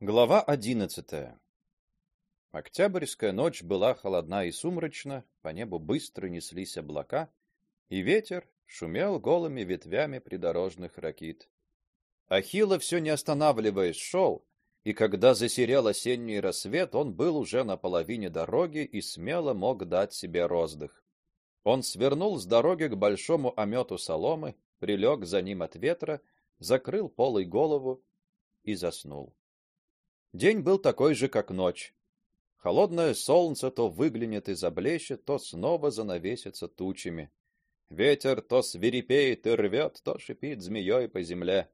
Глава одиннадцатая. Октябрьская ночь была холодна и сумрачна, по небу быстро неслись облака, и ветер шумел голыми ветвями придорожных ракит. Ахилла все не останавливаясь шел, и когда засерел осенний рассвет, он был уже на половине дороги и смело мог дать себе роздых. Он свернул с дороги к большому омету соломы, прилег за ним от ветра, закрыл полой голову и заснул. День был такой же, как ночь. Холодное солнце то выглянет и заблещет, то снова занавесится тучами. Ветер то свирепеет и рвет, то шипит змеей по земле.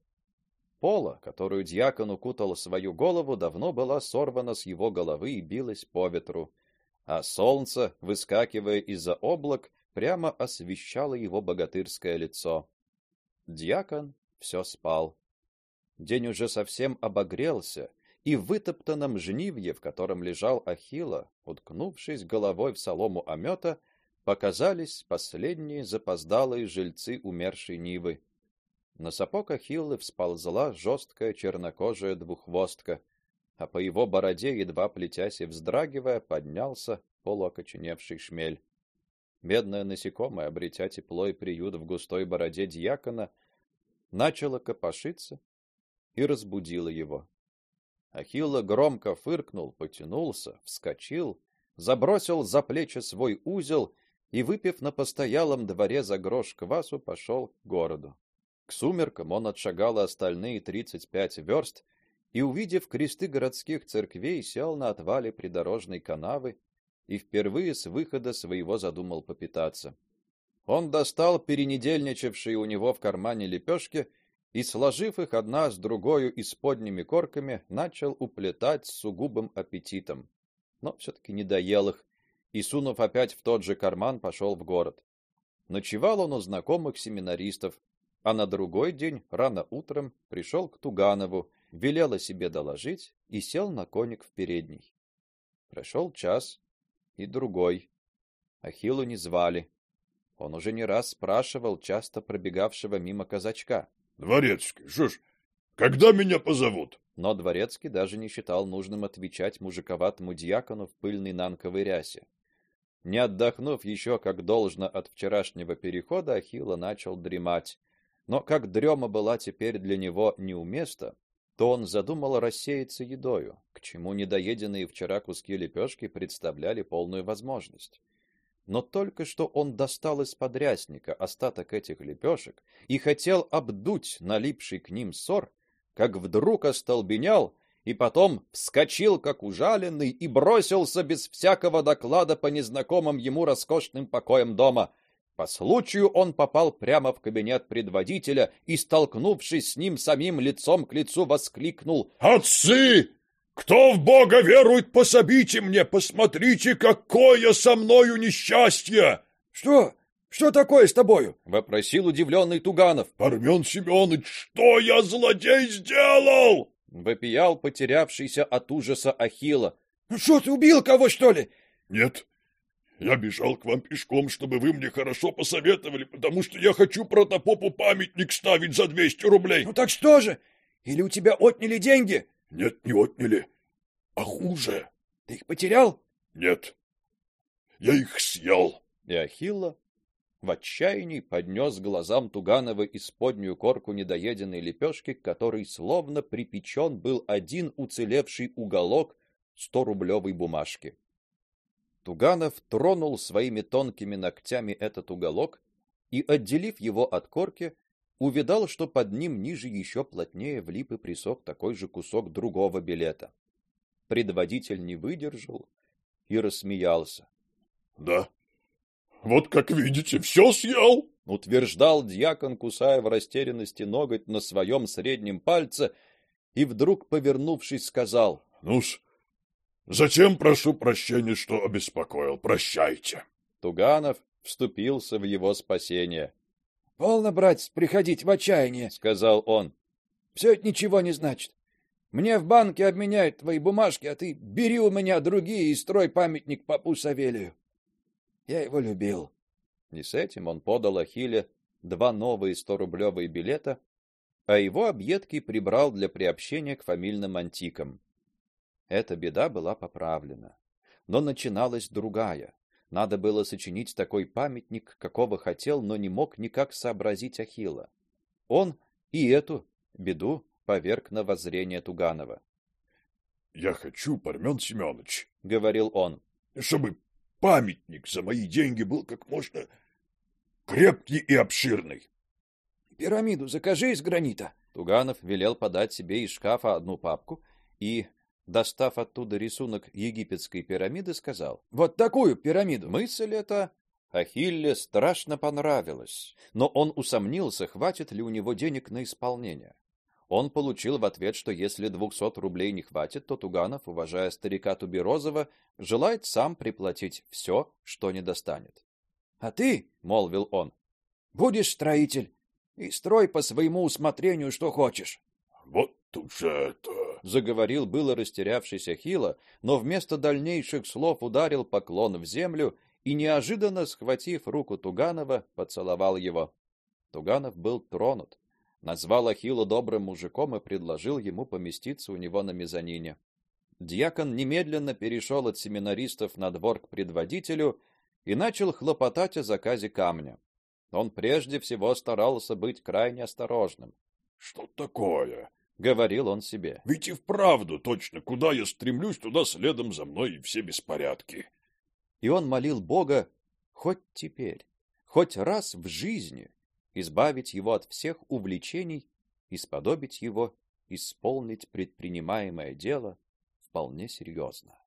Пола, которую дьякон укутал свою голову, давно была сорвана с его головы и билась по ветру, а солнце, выскакивая из-за облак, прямо освещало его богатырское лицо. Дьякон все спал. День уже совсем обогрелся, и вытоптанном жнивье, в котором лежал Ахилла, уткнувшись головой в солому омета, показались последние запоздалые жильцы умершей Нивы. На сапог Ахиллы всползла жесткая чернокожая двуххвостка, а по его бороде, едва плетясь и вздрагивая, поднялся полуокоченевший шмель. Бедное насекомое, обретя тепло и приют в густой бороде дьякона, начало копошиться и разбудило его. Ахилла громко фыркнул, потянулся, вскочил, забросил за плечи свой узел и, выпив на постоялом дворе за грош квасу, пошел к городу. К сумеркам он отшагал остальные тридцать пять верст и, увидев кресты городских церквей, сел на отвале придорожной канавы и впервые с выхода своего задумал попитаться. Он достал перенедельничавшие у него в кармане лепешки и, сложив их одна с другою и корками, начал уплетать с сугубым аппетитом. Но все таки не доел их и, сунув опять в тот же карман, пошел в город. Ночевал он у знакомых семинаристов, а на другой день рано утром пришел к Туганову, велел о себе доложить и сел на коник в передней. Прошел час и другой. Ахиллу не звали. Он уже не раз спрашивал часто пробегавшего мимо казачка: Дворецкий, что ж, когда меня позовут? Но дворецкий даже не считал нужным отвечать мужиковатому дьякону в пыльной нанковой рясе. Не отдохнув еще как должно от вчерашнего перехода, Ахилла начал дремать. Но как дрема была теперь для него неуместна, то он задумал рассеяться едою, к чему недоеденные вчера куски лепешки представляли полную возможность но только что он достал из подрясника остаток этих лепешек и хотел обдуть налипший к ним сор, как вдруг остолбенел и потом вскочил как ужаленный и бросился без всякого доклада по незнакомым ему роскошным покоям дома. По случаю он попал прямо в кабинет предводителя и, столкнувшись с ним самим лицом к лицу, воскликнул: "Отцы, кто в Бога верует, пособите мне, посмотрите, какое со мною несчастье!» «Что? Что такое с тобою?» — вопросил удивленный Туганов. «Пармен Семенович, что я, злодей, сделал?» — вопиял потерявшийся от ужаса Ахилла. «Ну что, ты убил кого, что ли?» «Нет, я бежал к вам пешком, чтобы вы мне хорошо посоветовали, потому что я хочу протопопу памятник ставить за двести рублей». «Ну так что же? Или у тебя отняли деньги?» Нет, не отняли. А хуже. Ты их потерял? Нет. Я их съел. И Ахилла в отчаянии поднес глазам Туганова исподнюю корку недоеденной лепешки, к которой словно припечен был один уцелевший уголок сто-рублевой бумажки. Туганов тронул своими тонкими ногтями этот уголок и, отделив его от корки, увидал, что под ним ниже еще плотнее влип и присох такой же кусок другого билета. Предводитель не выдержал и рассмеялся. Да. Вот как видите, все съел, утверждал дьякон, кусая в растерянности ноготь на своем среднем пальце, и вдруг, повернувшись, сказал: "Ну-с, затем прошу прощения, что обеспокоил. Прощайте". Туганов вступился в его спасение. Полно, братец, приходить в отчаяние, сказал он. Все это ничего не значит. Мне в банке обменяют твои бумажки, а ты бери у меня другие и строй памятник папу Савелию. Я его любил. И с этим он подал Ахилле два новые сторублевые билета, а его объедки прибрал для приобщения к фамильным антикам. Эта беда была поправлена. Но начиналась другая. Надо было сочинить такой памятник, какого хотел, но не мог никак сообразить Ахилла. Он и эту беду поверг на воззрение Туганова. Я хочу, Пармен Семенович, говорил он, чтобы памятник за мои деньги был как можно крепкий и обширный. Пирамиду закажи из гранита. Туганов велел подать себе из шкафа одну папку и, достав оттуда рисунок египетской пирамиды, сказал: "Вот такую пирамиду". Мысль эта Ахилле страшно понравилась, но он усомнился, хватит ли у него денег на исполнение. Он получил в ответ, что если двухсот рублей не хватит, то Туганов, уважая старика Туберозова, желает сам приплатить все, что не достанет. "А ты", молвил он, "будешь строитель и строй по своему усмотрению, что хочешь". "Вот тут же это", заговорил было растерявшийся Хила, но вместо дальнейших слов ударил поклон в землю и неожиданно схватив руку Туганова, поцеловал его. Туганов был тронут назвал Ахилла добрым мужиком и предложил ему поместиться у него на мезонине. Дьякон немедленно перешел от семинаристов на двор к предводителю и начал хлопотать о заказе камня. Он прежде всего старался быть крайне осторожным. Что такое? Говорил он себе. Ведь и вправду точно, куда я стремлюсь, туда следом за мной и все беспорядки. И он молил Бога хоть теперь, хоть раз в жизни избавить его от всех увлечений и сподобить его исполнить предпринимаемое дело вполне серьезно.